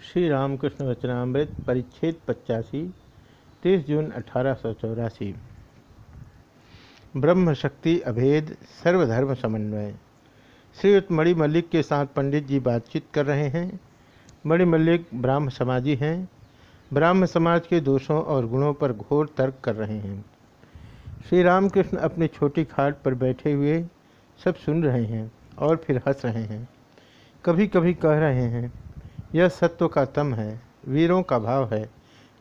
श्री रामकृष्ण वचनामृत परिच्छेद पचासी, तीस जून अठारह सौ ब्रह्म शक्ति अभेद, सर्वधर्म समन्वय। श्रीयुक्त मणि मल्लिक के साथ पंडित जी बातचीत कर रहे हैं। मणि मल्लिक ब्राह्म समाजी हैं। ब्राह्म समाज के दोषों और गुणों पर घोर तर्क कर रहे हैं। श्री रामकृष्ण अपनी छोटी खाट पर बैठे हुए सब सुन रहे हैं और फिर हंस रहे हैं। कभी कभी कह रहे हैं यह सत्व का तम है, वीरों का भाव है,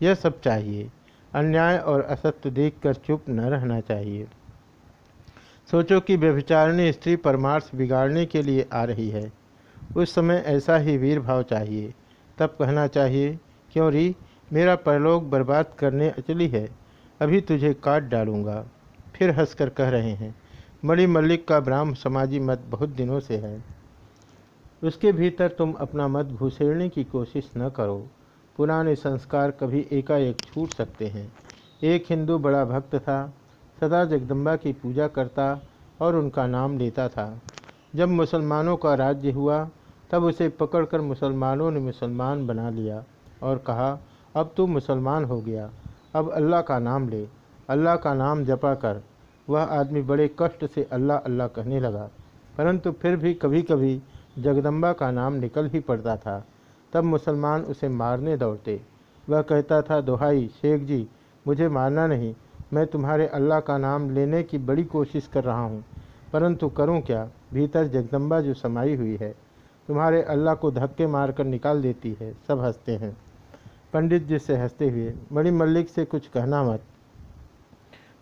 यह सब चाहिए। अन्याय और असत्य देखकर चुप न रहना चाहिए। सोचो कि व्यभिचारिणी स्त्री परमार्थ बिगाड़ने के लिए आ रही है। उस समय ऐसा ही वीर भाव चाहिए। तब कहना चाहिए, क्यों री, मेरा परलोक बर्बाद करने अचली है, अभी तुझे काट डालूँगा। फिर हंसकर कह रहे हैं मणि मल्लिक का ब्राह्म समाजी मत बहुत दिनों से है। उसके भीतर तुम अपना मत घुसेड़ने की कोशिश न करो। पुराने संस्कार कभी एकाएक छूट सकते हैं। एक हिंदू बड़ा भक्त था, सदा जगदम्बा की पूजा करता और उनका नाम लेता था। जब मुसलमानों का राज्य हुआ, तब उसे पकड़कर मुसलमानों ने मुसलमान बना लिया और कहा, अब तू मुसलमान हो गया, अब अल्लाह का नाम ले, अल्लाह का नाम जपा कर। वह आदमी बड़े कष्ट से अल्लाह अल्लाह कहने लगा, परंतु फिर भी कभी कभी जगदम्बा का नाम निकल ही पड़ता था। तब मुसलमान उसे मारने दौड़ते। वह कहता था, दोहाई, शेख जी, मुझे मारना नहीं। मैं तुम्हारे अल्लाह का नाम लेने की बड़ी कोशिश कर रहा हूँ। परंतु करूँ क्या? भीतर जगदम्बा जो समाई हुई है, तुम्हारे अल्लाह को धक्के मारकर निकाल देती है। सब हँसते हैं। पंडित जी से हँसते हुए, मणि मल्लिक से कुछ कहना मत।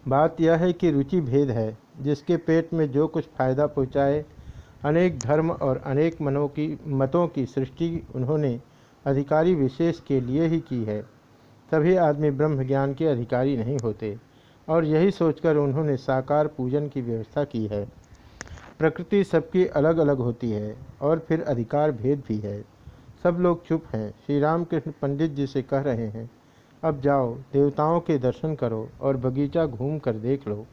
बात यह है कि रुचि भेद है, जिसके पेट में जो कुछ फ़ायदा पहुँचाए अनेक धर्म और अनेक मनों की, मतों की सृष्टि उन्होंने अधिकारी विशेष के लिए ही की है। सभी आदमी ब्रह्म ज्ञान के अधिकारी नहीं होते और यही सोचकर उन्होंने साकार पूजन की व्यवस्था की है। प्रकृति सबकी अलग अलग होती है और फिर अधिकार भेद भी है। सब लोग चुप हैं। श्री रामकृष्ण पंडित जी से कह रहे हैं, अब जाओ, देवताओं के दर्शन करो और बगीचा घूम कर देख लो।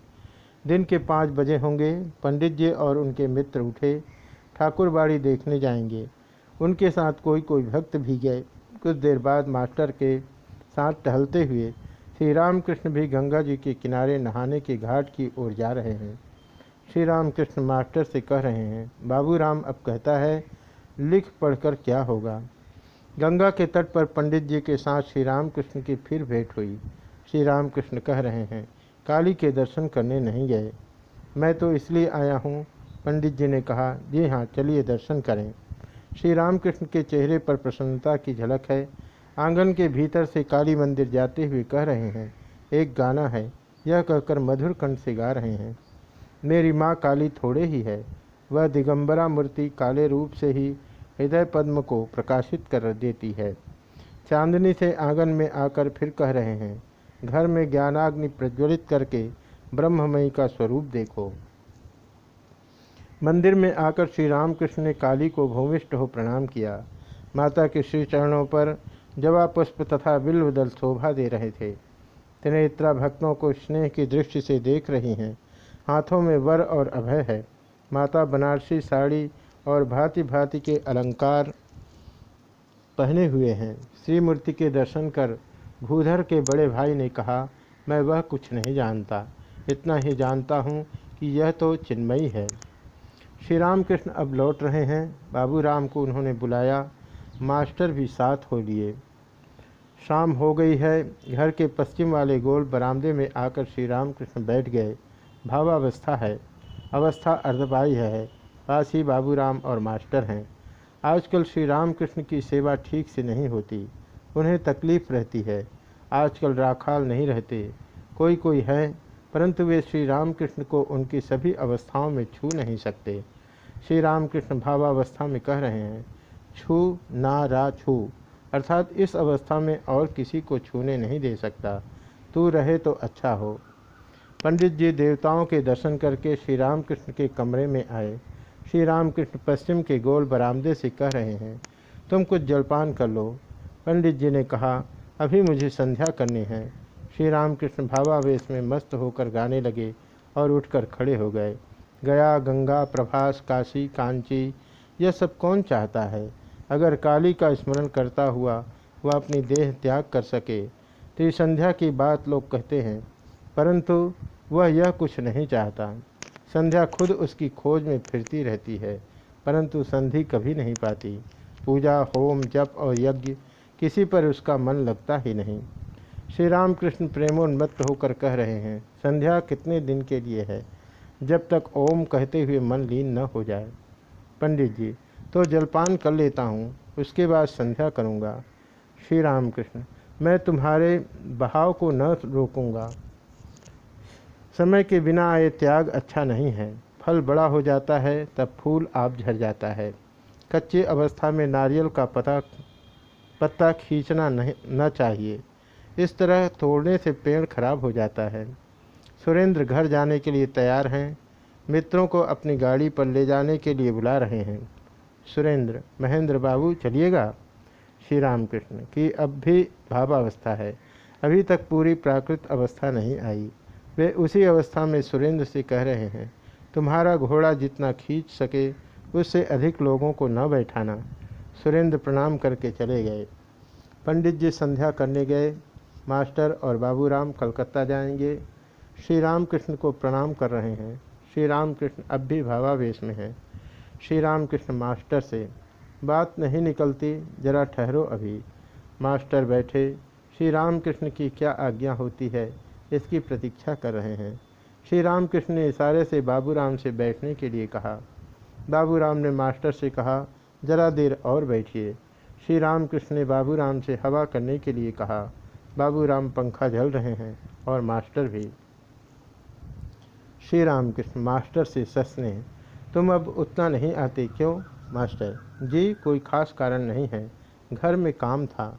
दिन के पाँच बजे होंगे। पंडित जी और उनके मित्र उठे। ठाकुरबाड़ी देखने जाएँगे। उनके साथ कोई कोई भक्त भी गए। कुछ देर बाद मास्टर के साथ टहलते हुए श्री रामकृष्ण भी गंगा जी के किनारे नहाने के घाट की ओर जा रहे हैं। श्री रामकृष्ण मास्टर से कह रहे हैं, बाबू राम, अब कहता है, लिख पढ़कर क्या होगा? गंगा के तट पर पंडित जी के साथ श्री रामकृष्ण की फिर भेंट हुई। श्री रामकृष्ण कह रहे हैं काली के दर्शन करने नहीं गए। मैं तो इसलिए आया हूँ, पंडित जी ने कहा, जी हाँ चलिए दर्शन करें। श्री रामकृष्ण के चेहरे पर प्रसन्नता की झलक है। आँगन के भीतर से काली मंदिर जाते हुए कह रहे हैं, एक गाना है, यह कहकर मधुर कंठ से गा रहे हैं। मेरी माँ काली थोड़े ही है। वह दिगंबरा मूर्ति काले रूप से ही हृदय पद्म को प्रकाशित कर देती है। चांदनी से आँगन में आकर फिर कह रहे हैं घर में ज्ञानाग्नि प्रज्वलित करके ब्रह्ममयी का स्वरूप देखो। मंदिर में आकर श्री रामकृष्ण ने काली को भूमिष्ठ हो प्रणाम किया। माता के श्री चरणों पर जवा पुष्प तथा बिल्वदल शोभा दे रहे थे। त्रिनेत्रा भक्तों को स्नेह की दृष्टि से देख रही हैं। हाथों में वर और अभय है। माता बनारसी साड़ी और भांति भांति के अलंकार पहने हुए हैं। श्रीमूर्ति के दर्शन कर भूधर के बड़े भाई ने कहा, मैं वह कुछ नहीं जानता। इतना ही जानता हूँ कि यह तो चिन्मयी है। श्री रामकृष्ण अब लौट रहे हैं। बाबू राम को उन्होंने बुलाया। मास्टर भी साथ हो लिए। शाम हो गई है। घर के पश्चिम वाले गोल बरामदे में आकर श्री रामकृष्ण बैठ गए। भावावस्था है। अवस्था अर्धपाई है। पास ही बाबूराम और मास्टर हैं। आजकल श्री रामकृष्ण की सेवा ठीक से नहीं होती। उन्हें तकलीफ़ रहती है। आजकल राखाल नहीं रहते। कोई कोई है, परंतु वे श्री रामकृष्ण को उनकी सभी अवस्थाओं में छू नहीं सकते। श्री रामकृष्ण भावावस्था में कह रहे हैं, छू ना रा छू। अर्थात इस अवस्था में और किसी को छूने नहीं दे सकता। तू रहे तो अच्छा हो। पंडित जी देवताओं के दर्शन करके श्री रामकृष्ण के कमरे में आए। श्री रामकृष्ण पश्चिम के गोल बरामदे से कह रहे हैं, तुम कुछ जलपान कर लो। पंडित जी ने कहा, अभी मुझे संध्या करनी है। श्री रामकृष्ण भावावेश में मस्त होकर गाने लगे और उठकर खड़े हो गए। गया, गंगा, प्रभास, काशी, कांची, यह सब कौन चाहता है? अगर काली का स्मरण करता हुआ वह अपनी देह त्याग कर सके। तो संध्या की बात लोग कहते हैं, परंतु वह यह कुछ नहीं चाहता। संध्या खुद उसकी खोज में फिरती रहती है, परंतु संधि कभी नहीं पाती। पूजा, होम, जप और यज्ञ किसी पर उसका मन लगता ही नहीं। श्री रामकृष्ण प्रेमोन्मत्त होकर कह रहे हैं, संध्या कितने दिन के लिए है? जब तक ओम कहते हुए मन लीन न हो जाए। पंडित जी तो जलपान कर लेता हूँ, उसके बाद संध्या करूँगा। श्री राम कृष्ण मैं तुम्हारे बहाव को न रोकूँगा। समय के बिना आए त्याग अच्छा नहीं है। फल बड़ा हो जाता है, तब फूल आप झड़ जाता है। कच्चे अवस्था में नारियल का पता पत्ता खींचना नहीं, न चाहिए। इस तरह तोड़ने से पेड़ खराब हो जाता है। सुरेंद्र घर जाने के लिए तैयार हैं। मित्रों को अपनी गाड़ी पर ले जाने के लिए बुला रहे हैं। सुरेंद्र, महेंद्र बाबू, चलिएगा? श्री रामकृष्ण, की अब भी भावावस्था है। अभी तक पूरी प्राकृत अवस्था नहीं आई। वे उसी अवस्था में सुरेंद्र से कह रहे हैं, तुम्हारा घोड़ा जितना खींच सके, उससे अधिक लोगों को न बैठाना। सुरेंद्र प्रणाम करके चले गए। पंडित जी संध्या करने गए। मास्टर और बाबूराम कलकत्ता जाएँगे। श्री राम कृष्ण को प्रणाम कर रहे हैं। श्री राम कृष्ण अब भी भावावेश में हैं। श्री राम कृष्ण मास्टर से, बात नहीं निकलती, जरा ठहरो अभी। मास्टर बैठे श्री राम कृष्ण की क्या आज्ञा होती है? इसकी प्रतीक्षा कर रहे हैं। श्री रामकृष्ण ने इशारे से बाबूराम से बैठने के लिए कहा। बाबूराम ने मास्टर से कहा जरा देर और बैठिए। श्री रामकृष्ण ने बाबूराम से हवा करने के लिए कहा। बाबूराम पंखा झल रहे हैं और मास्टर भी। श्री रामकृष्ण मास्टर से ससने, तुम अब उतना नहीं आते क्यों, मास्टर? जी, कोई खास कारण नहीं है। घर में काम था।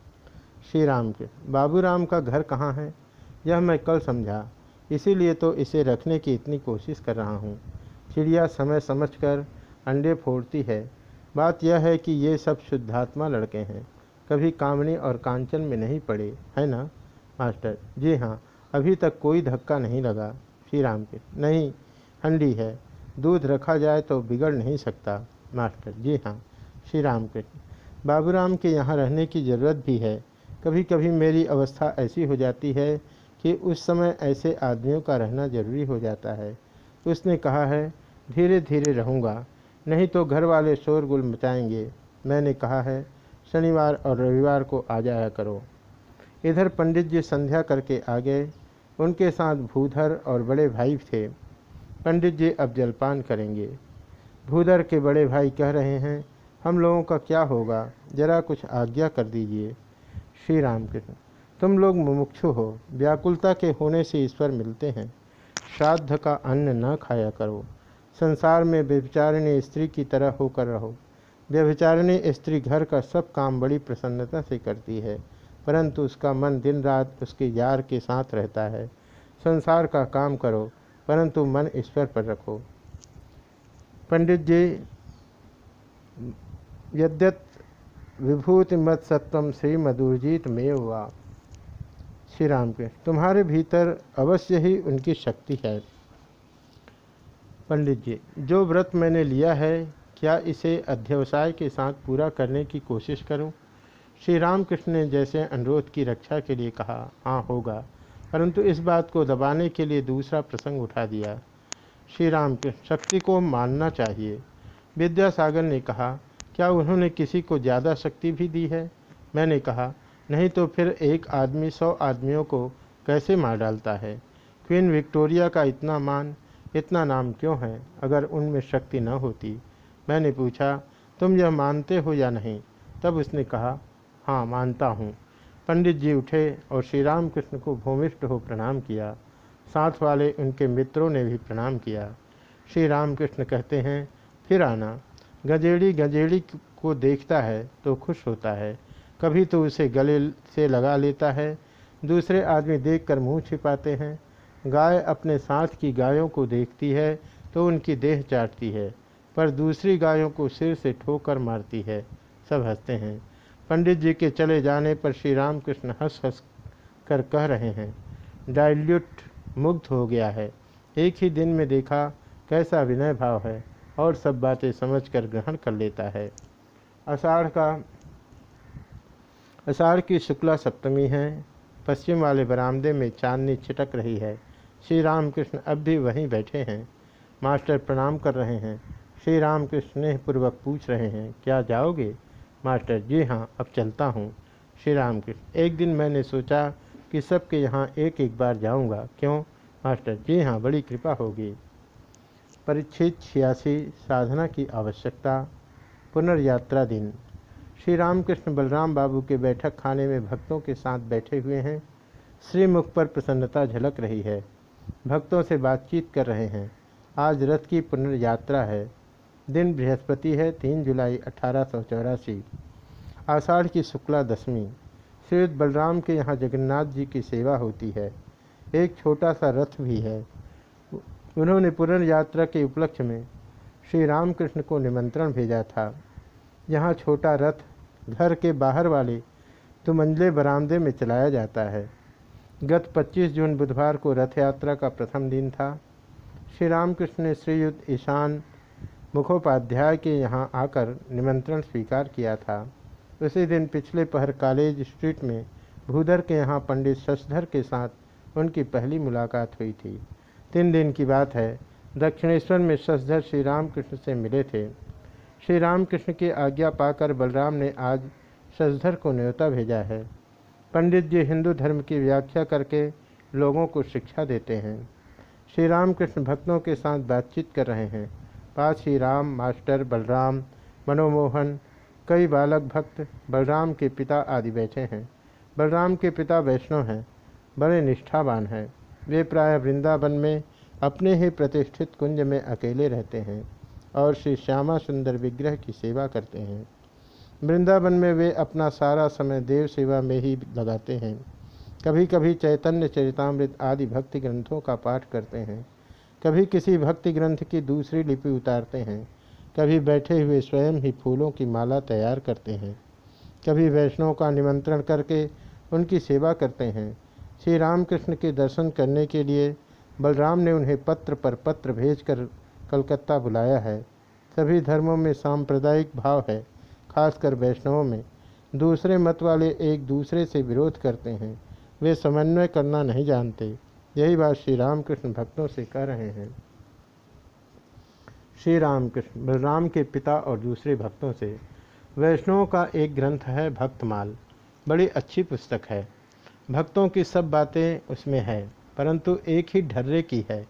श्री राम के बाबूराम का घर कहाँ है? यह मैं कल समझा। इसीलिए तो इसे रखने की इतनी कोशिश कर रहा हूँ। चिड़िया समय समझकर अंडे फोड़ती है। बात यह है कि ये सब शुद्धात्मा लड़के हैं। कभी कामनी और कांचन में नहीं पड़े, है ना? मास्टर, जी हाँ अभी तक कोई धक्का नहीं लगा। श्री राम के, नहीं, हंडी है। दूध रखा जाए तो बिगड़ नहीं सकता। मास्टर, जी हाँ श्री राम कृष्ण बाबूराम के यहाँ रहने की ज़रूरत भी है। कभी कभी मेरी अवस्था ऐसी हो जाती है कि उस समय ऐसे आदमियों का रहना ज़रूरी हो जाता है। उसने कहा है धीरे धीरे रहूँगा। नहीं तो घर वाले शोरगुल मचाएँगे। मैंने कहा है, शनिवार और रविवार को आ जाया करो। इधर पंडित जी संध्या करके आ गए। उनके साथ भूधर और बड़े भाई थे। पंडित जी अब जलपान करेंगे। भूधर के बड़े भाई कह रहे हैं, हम लोगों का क्या होगा? जरा कुछ आज्ञा कर दीजिए। श्री राम कृष्ण तुम लोग मुमुक्षु हो। व्याकुलता के होने से ईश्वर मिलते हैं। श्राद्ध का अन्न न खाया करो। संसार में व्यभिचारिणी स्त्री की तरह होकर रहो। व्यभिचारिणी स्त्री घर का सब काम बड़ी प्रसन्नता से करती है, परंतु उसका मन दिन रात उसके यार के साथ रहता है। संसार का काम करो, परंतु मन ईश्वर पर रखो। पंडित जी, यद्यत विभूति मत सत्वम श्री मधुरजीत में हुआ श्री राम के तुम्हारे भीतर अवश्य ही उनकी शक्ति है। पंडित जी, जो व्रत मैंने लिया है, क्या इसे अध्यवसाय के साथ पूरा करने की कोशिश करूँ? श्री रामकृष्ण ने जैसे अनुरोध की रक्षा के लिए कहा हाँ होगा। परंतु इस बात को दबाने के लिए दूसरा प्रसंग उठा दिया। श्री राम कृष्ण शक्ति को मानना चाहिए। विद्यासागर ने कहा, क्या उन्होंने किसी को ज़्यादा शक्ति भी दी है? मैंने कहा, नहीं तो फिर एक आदमी सौ आदमियों को कैसे मार डालता है? क्वीन विक्टोरिया का इतना मान इतना नाम क्यों है? अगर उनमें शक्ति न होती। मैंने पूछा, तुम यह मानते हो या नहीं? तब उसने कहा हाँ मानता हूँ। पंडित जी उठे और श्री राम कृष्ण को भूमिष्ठ हो प्रणाम किया। साथ वाले उनके मित्रों ने भी प्रणाम किया। श्री राम कृष्ण कहते हैं, फिर आना। गजेड़ी गजेड़ी को देखता है तो खुश होता है। कभी तो उसे गले से लगा लेता है। दूसरे आदमी देखकर मुँह छिपाते हैं। गाय अपने साथ की गायों को देखती है तो उनकी देह चाटती है, पर दूसरी गायों को सिर से ठोकर मारती है। सब हँसते हैं। पंडित जी के चले जाने पर श्री रामकृष्ण हंस हंस कर कह रहे हैं डाइल्यूट मुग्ध हो गया है। एक ही दिन में देखा कैसा विनय भाव है, और सब बातें समझकर ग्रहण कर लेता है। अषाढ़ का अषाढ़ की शुक्ला सप्तमी है। पश्चिम वाले बरामदे में चांदनी छिटक रही है। श्री रामकृष्ण अब भी वहीं बैठे हैं। मास्टर प्रणाम कर रहे हैं। श्री रामकृष्ण स्नेहपूर्वक पूछ रहे हैं, क्या जाओगे? मास्टर, जी हाँ अब चलता हूँ। श्री रामकृष्ण एक दिन मैंने सोचा कि सबके यहाँ एक एक बार जाऊँगा। क्यों? मास्टर, जी हाँ बड़ी कृपा होगी। परिच्छेद छियासी, साधना की आवश्यकता, पुनर्यात्रा दिन। श्री रामकृष्ण बलराम बाबू के बैठक खाने में भक्तों के साथ बैठे हुए हैं। श्रीमुख पर प्रसन्नता झलक रही है। भक्तों से बातचीत कर रहे हैं। आज रथ की पुनर्यात्रा है। दिन बृहस्पति है, तीन जुलाई अठारह सौ चौरासी। आषाढ़ की शुक्ला दशमी। श्री बलराम के यहाँ जगन्नाथ जी की सेवा होती है। एक छोटा सा रथ भी है। उन्होंने पुनर्यात्रा के उपलक्ष्य में श्री रामकृष्ण को निमंत्रण भेजा था। यहाँ छोटा रथ घर के बाहर वाले तुमंजले बरामदे में चलाया जाता है। गत 25 जून बुधवार को रथ यात्रा का प्रथम दिन था। श्री रामकृष्ण ने श्रीयुक्त ईशान मुखोपाध्याय के यहाँ आकर निमंत्रण स्वीकार किया था। उसी दिन पिछले पहर कॉलेज स्ट्रीट में भूधर के यहाँ पंडित शशधर के साथ उनकी पहली मुलाकात हुई थी। तीन दिन की बात है, दक्षिणेश्वर में शशधर श्री रामकृष्ण से मिले थे। श्री रामकृष्ण की आज्ञा पाकर बलराम ने आज शशधर को न्योता भेजा है। पंडित जी हिंदू धर्म की व्याख्या करके लोगों को शिक्षा देते हैं। श्री रामकृष्ण भक्तों के साथ बातचीत कर रहे हैं। पास ही राम, मास्टर बलराम, मनोमोहन, कई बालक भक्त बलराम के पिता आदि बैठे हैं। बलराम के पिता वैष्णव हैं, बड़े निष्ठावान हैं। वे प्राय वृंदावन में अपने ही प्रतिष्ठित कुंज में अकेले रहते हैं और श्री श्यामा सुंदर विग्रह की सेवा करते हैं। वृंदावन में वे अपना सारा समय देव सेवा में ही लगाते हैं। कभी कभी चैतन्य, चरितमृत आदि भक्ति ग्रंथों का पाठ करते हैं। कभी किसी भक्ति ग्रंथ की दूसरी लिपि उतारते हैं। कभी बैठे हुए स्वयं ही फूलों की माला तैयार करते हैं। कभी वैष्णव का निमंत्रण करके उनकी सेवा करते हैं। श्री रामकृष्ण के दर्शन करने के लिए बलराम ने उन्हें पत्र पर पत्र भेजकर कलकत्ता बुलाया है। सभी धर्मों में सांप्रदायिक भाव है। खासकर वैष्णवों में दूसरे मत वाले एक दूसरे से विरोध करते हैं। वे समन्वय करना नहीं जानते। यही बात श्री रामकृष्ण भक्तों से कह रहे हैं। श्री रामकृष्ण, बलराम के पिता और दूसरे भक्तों से, वैष्णवों का एक ग्रंथ है भक्तमाल। बड़ी अच्छी पुस्तक है। भक्तों की सब बातें उसमें है, परंतु एक ही ढर्रे की है।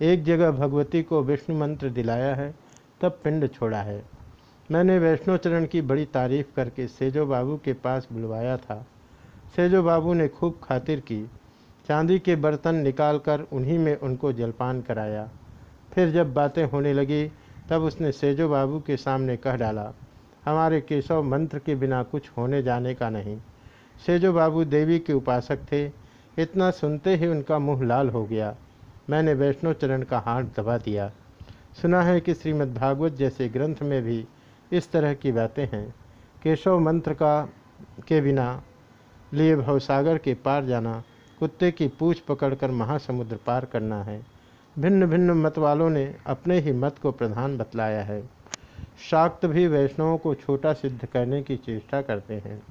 एक जगह भगवती को विष्णु मंत्र दिलाया है, तब पिंड छोड़ा है। मैंने वैष्णोचरण की बड़ी तारीफ़ करके सेजो बाबू के पास बुलवाया था। सेजो बाबू ने खूब खातिर की। चांदी के बर्तन निकालकर उन्हीं में उनको जलपान कराया। फिर जब बातें होने लगी, तब उसने सेजो बाबू के सामने कह डाला, हमारे केशव मंत्र के बिना कुछ होने जाने का नहीं। सेजो बाबू देवी के उपासक थे, इतना सुनते ही उनका मुँह लाल हो गया। मैंने वैष्णव चरण का हाथ दबा दिया। सुना है कि श्रीमद्भागवत जैसे ग्रंथ में भी इस तरह की बातें हैं। केशव मंत्र का, के बिना लिए भवसागर के पार जाना, कुत्ते की पूछ पकड़कर महासमुद्र पार करना है। भिन्न भिन्न मत वालों ने अपने ही मत को प्रधान बतलाया है। शाक्त भी वैष्णवों को छोटा सिद्ध करने की चेष्टा करते हैं।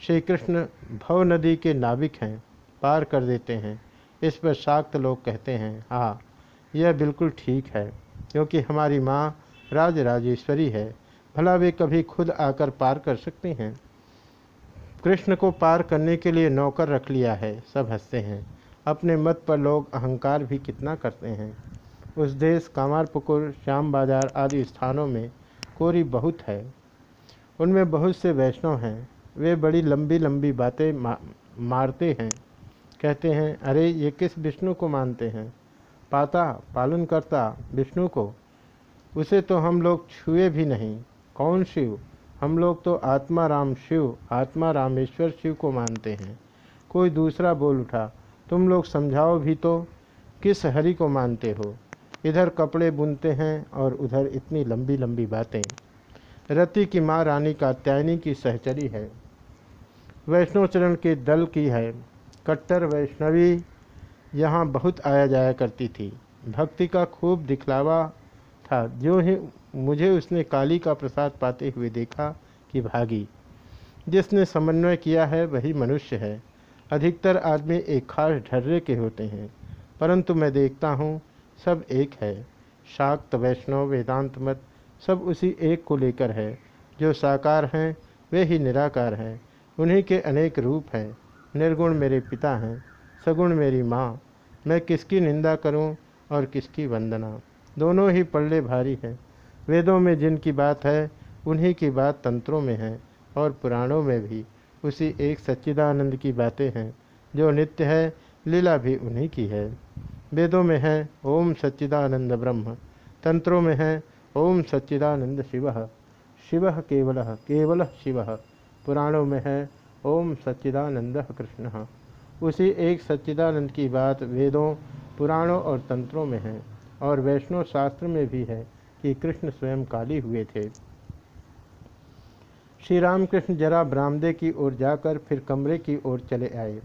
श्री कृष्ण भव नदी के नाविक हैं, पार कर देते हैं। इस पर शाक्त लोग कहते हैं हाँ यह बिल्कुल ठीक है, क्योंकि हमारी माँ राजराजेश्वरी है। भला वे कभी खुद आकर पार कर सकते हैं। कृष्ण को पार करने के लिए नौकर रख लिया है सब हँसते हैं। अपने मत पर लोग अहंकार भी कितना करते हैं। उस देश कामारपुकुर श्याम बाज़ार आदि स्थानों में कोरी बहुत है। उनमें बहुत से वैष्णव हैं। वे बड़ी लंबी लंबी बातें मा, मारते हैं। कहते हैं अरे ये किस विष्णु को मानते हैं? पाता पालन करता विष्णु को? उसे तो हम लोग छुए भी नहीं। कौन शिव? हम लोग तो आत्मा राम शिव, आत्मा रामेश्वर शिव को मानते हैं। कोई दूसरा बोल उठा, तुम लोग समझाओ भी तो किस हरि को मानते हो? इधर कपड़े बुनते हैं और उधर इतनी लंबी लंबी बातें। रति की माँ रानी का त्यायनी की सहचरी है। वैष्णोचरण के दल की है। कट्टर वैष्णवी यहाँ बहुत आया जाया करती थी। भक्ति का खूब दिखलावा था। जो ही, मुझे उसने काली का प्रसाद पाते हुए देखा कि भागी। जिसने समन्वय किया है, वही मनुष्य है। अधिकतर आदमी एक खास ढर्रे के होते हैं, परंतु मैं देखता हूँ, सब एक है। शाक्त वैष्णव, वेदांत मत, सब उसी एक को लेकर है। जो साकार हैं, वे ही निराकार हैं। उन्हीं के अनेक रूप हैं। निर्गुण मेरे पिता हैं, सगुण मेरी माँ। मैं किसकी निंदा करूँ और किसकी वंदना? दोनों ही पल्ले भारी हैं। वेदों में जिनकी बात है, उन्हीं की बात तंत्रों में है और पुराणों में भी। उसी एक सच्चिदानंद की बातें हैं, जो नित्य है, लीला भी उन्हीं की है। वेदों में है, ओम सच्चिदानंद ब्रह्म। तंत्रों में है, ओम सच्चिदानंद शिव। शिव केवल केवल शिव। पुराणों में है, ओम सच्चिदानंद कृष्ण। उसी एक सच्चिदानंद की बात वेदों, पुराणों और तंत्रों में है। और वैष्णव शास्त्र में भी है कि कृष्ण स्वयं काली हुए थे। श्री रामकृष्ण जरा बरामदे की ओर जाकर फिर कमरे की ओर चले आए।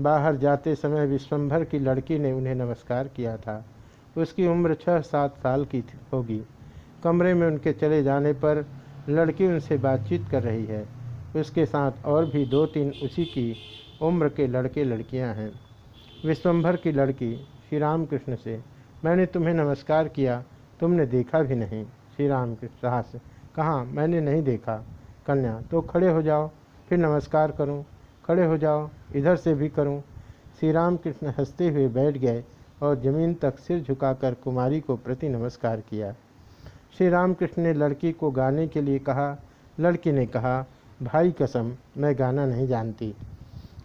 बाहर जाते समय विश्वम्भर की लड़की ने उन्हें नमस्कार किया था। उसकी उम्र छः सात साल की होगी। कमरे में उनके चले जाने पर लड़की उनसे बातचीत कर रही है। उसके साथ और भी दो तीन उसी की उम्र के लड़के लड़कियाँ हैं। विश्वम्भर की लड़की श्री राम कृष्ण से मैंने तुम्हें नमस्कार किया, तुमने देखा भी नहीं। श्री रामकृष्ण साहस कहाँ? मैंने नहीं देखा। कन्या तो खड़े हो जाओ, फिर नमस्कार करूँ, खड़े हो जाओ, इधर से भी करूँ। श्री राम कृष्ण हँसते हुए बैठ गए और ज़मीन तक सिर झुकाकर कुमारी को प्रति नमस्कार किया। श्री रामकृष्ण ने लड़की को गाने के लिए कहा। लड़की ने कहा, भाई कसम, मैं गाना नहीं जानती।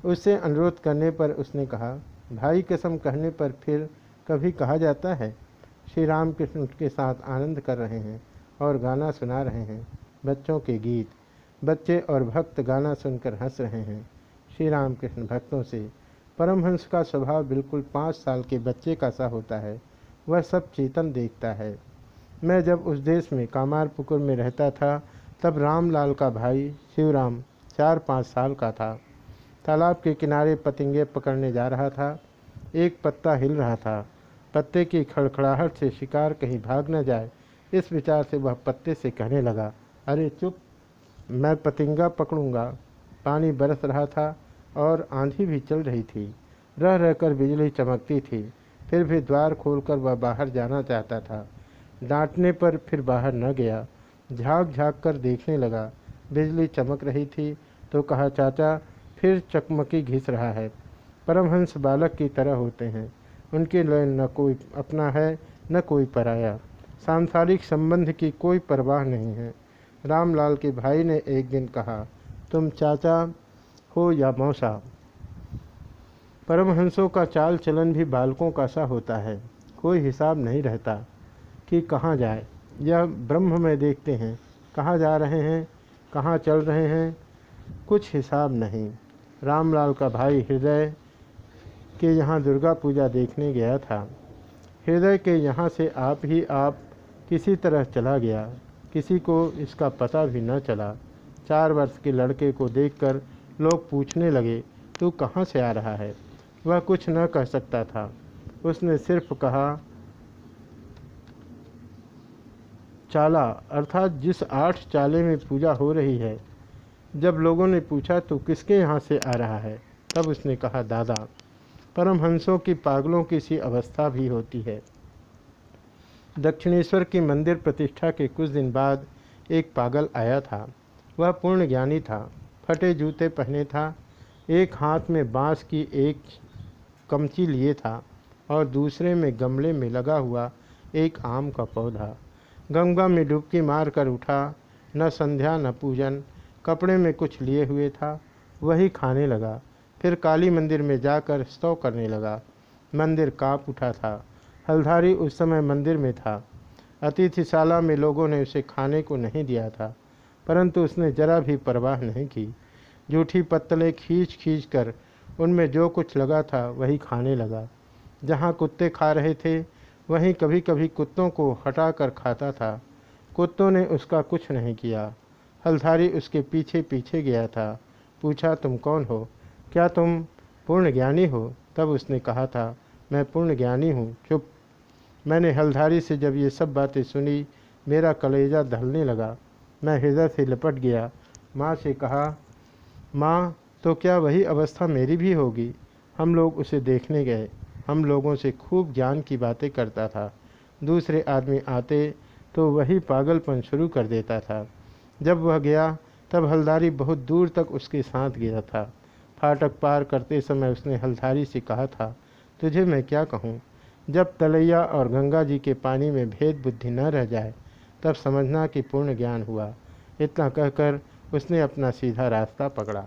उससे अनुरोध करने पर उसने कहा, भाई कसम कहने पर फिर कभी कहा जाता है, श्री राम कृष्ण उसके साथ आनंद कर रहे हैं और गाना सुना रहे हैं बच्चों के गीत। बच्चे और भक्त गाना सुनकर हंस रहे हैं। श्री राम कृष्ण भक्तों से, परमहंस का स्वभाव बिल्कुल पाँच साल के बच्चे का सा होता है, वह सब चेतन देखता है। मैं जब उस देश में कामारपुकुर में रहता था, तब रामलाल का भाई शिवराम चार पाँच साल का था। तालाब के किनारे पतंगे पकड़ने जा रहा था, एक पत्ता हिल रहा था। पत्ते की खड़खड़ाहट से शिकार कहीं भाग न जाए। इस विचार से वह पत्ते से कहने लगा, अरे चुप, मैं पतिंगा पकड़ूँगा। पानी बरस रहा था और आंधी भी चल रही थी। रह रहकर बिजली चमकती थी। फिर भी द्वार खोलकर वह बाहर जाना चाहता था। डांटने पर फिर बाहर न गया। झाँक झाँक कर देखने लगा, बिजली चमक रही थी तो कहा, चाचा, फिर चकमकी घिस रहा है। परमहंस बालक की तरह होते हैं। उनके लिए न कोई अपना है, न कोई पराया। सांसारिक संबंध की कोई परवाह नहीं है। रामलाल के भाई ने एक दिन कहा, तुम चाचा हो या मौसा? परमहंसों का चाल चलन भी बालकों का सा होता है। कोई हिसाब नहीं रहता कि कहाँ जाए। यह ब्रह्म में देखते हैं, कहाँ जा रहे हैं, कहाँ चल रहे हैं, कुछ हिसाब नहीं। रामलाल का भाई हृदय के यहाँ दुर्गा पूजा देखने गया था। हृदय के यहाँ से आप ही आप किसी तरह चला गया। किसी को इसका पता भी न चला। चार वर्ष के लड़के को देखकर लोग पूछने लगे, तू कहाँ से आ रहा है? वह कुछ न कह सकता था। उसने सिर्फ़ कहा, चाला, अर्थात जिस आठ चाले में पूजा हो रही है, जब लोगों ने पूछा तो किसके यहाँ से आ रहा है? तब उसने कहा, दादा परमहंसों की पागलों की सी अवस्था भी होती है। दक्षिणेश्वर की मंदिर प्रतिष्ठा के कुछ दिन बाद एक पागल आया था। वह पूर्ण ज्ञानी था, फटे जूते पहने था, एक हाथ में बाँस की एक कमची लिए था और दूसरे में गमले में लगा हुआ एक आम का पौधा। गंगा में डुबकी मार कर उठा, न संध्या न पूजन, कपड़े में कुछ लिए हुए था, वही खाने लगा। फिर काली मंदिर में जाकर स्तव करने लगा। मंदिर काँप उठा था। हल्धारी उस समय मंदिर में था। अतिथिशाला में लोगों ने उसे खाने को नहीं दिया था, परंतु उसने जरा भी परवाह नहीं की। जूठी पत्तलें खींच खींच कर उनमें जो कुछ लगा था वही खाने लगा। जहाँ कुत्ते खा रहे थे, वहीं कभी कभी कुत्तों को हटा कर खाता था। कुत्तों ने उसका कुछ नहीं किया। हल्धारी उसके पीछे पीछे गया था। पूछा, तुम कौन हो? क्या तुम पूर्ण ज्ञानी हो? तब उसने कहा था, मैं पूर्ण ज्ञानी हूँ, चुप। मैंने हल्धारी से जब ये सब बातें सुनी, मेरा कलेजा धलने लगा। मैं हृदय से लिपट गया। माँ से कहा, माँ तो क्या वही अवस्था मेरी भी होगी? हम लोग उसे देखने गए। हम लोगों से खूब ज्ञान की बातें करता था। दूसरे आदमी आते तो वही पागलपन शुरू कर देता था। जब वह गया, तब हल्दारी बहुत दूर तक उसके साथ गया था। फाटक पार करते समय उसने हल्धारी से कहा था, तुझे मैं क्या कहूँ? जब तलैया और गंगा जी के पानी में भेद बुद्धि न रह जाए, तब समझना कि पूर्ण ज्ञान हुआ। इतना कहकर उसने अपना सीधा रास्ता पकड़ा।